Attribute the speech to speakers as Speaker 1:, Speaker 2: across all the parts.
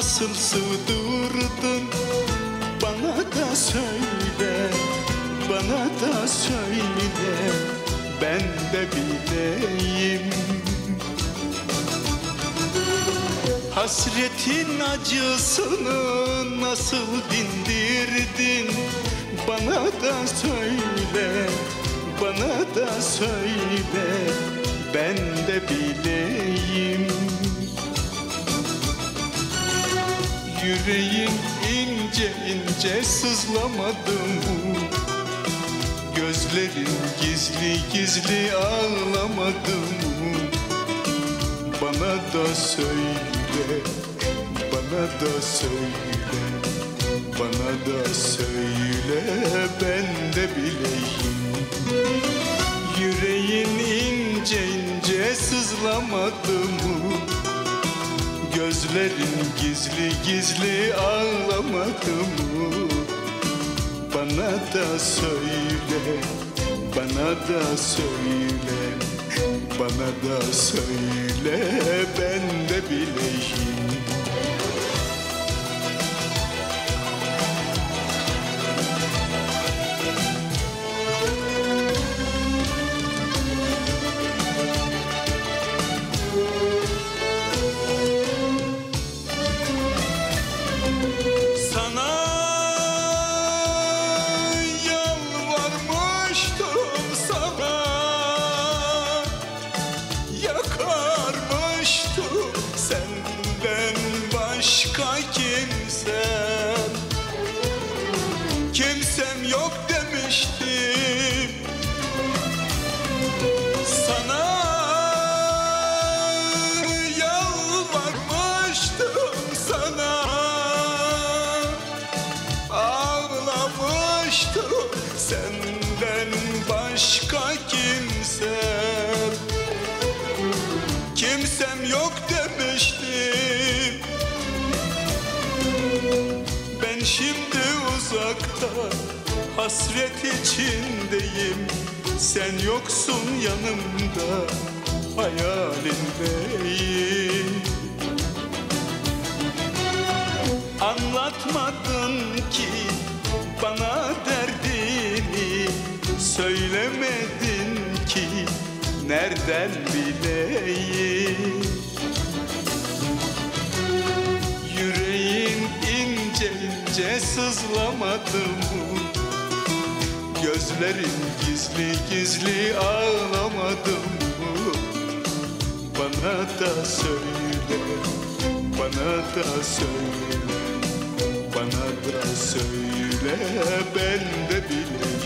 Speaker 1: nasıl sığdırdın? Bana da söyle, bana da söyle. Ben de bileyim. Hasretin acısını nasıl dindirdin? Bana da söyle, bana da söyle. Ben de bileyim Yüreğin ince ince sızlamadı mı? Gözlerin gizli gizli ağlamadı mı? Bana da söyle, bana da söyle Bana da söyle ben de bileyim Yüreğin ince ince sızlamadı mı? Gözlerin gizli gizli ağlamadı mı? Bana da söyle, bana da söyle Bana da söyle ben de bileyim Ağlamıştım senden başka kimsem Kimsem yok demiştim. Ben şimdi uzakta hasret içindeyim. Sen yoksun yanımda hayalindeyim. Anlatmadın ki Söylemedin ki nereden bileyim Yüreğin ince ince sızlamadı mı? Gözlerin gizli gizli ağlamadı mı? Bana da söyle, bana da söyle Bana da söyle ben de bileyim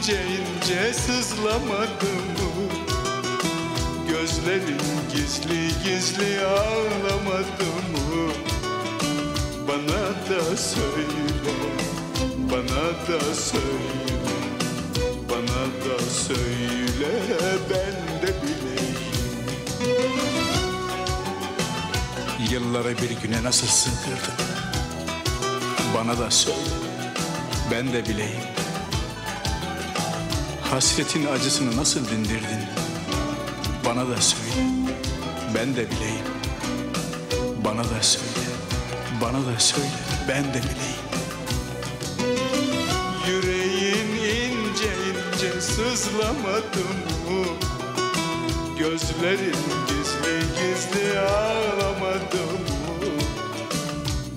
Speaker 1: ince ince sızlamadı mı? Gözlerin gizli gizli ağlamadı mı? Bana da söyle, bana da söyle Bana da söyle ben de bileyim
Speaker 2: Yılları bir güne nasıl sığdırdın Bana da söyle Ben de bileyim Hasretin acısını nasıl dindirdin? Bana da söyle. Ben de bileyim. Bana da söyle. Bana da söyle. Ben de bileyim.
Speaker 1: Yüreğin ince ince sızlamadı mı? Gözlerin gizli gizli ağlamadı mı?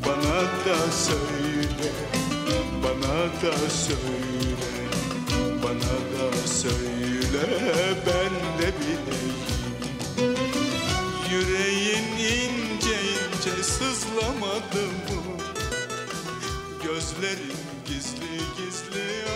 Speaker 1: Bana da söyle, bana da söyle Gözlerin gizli gizli?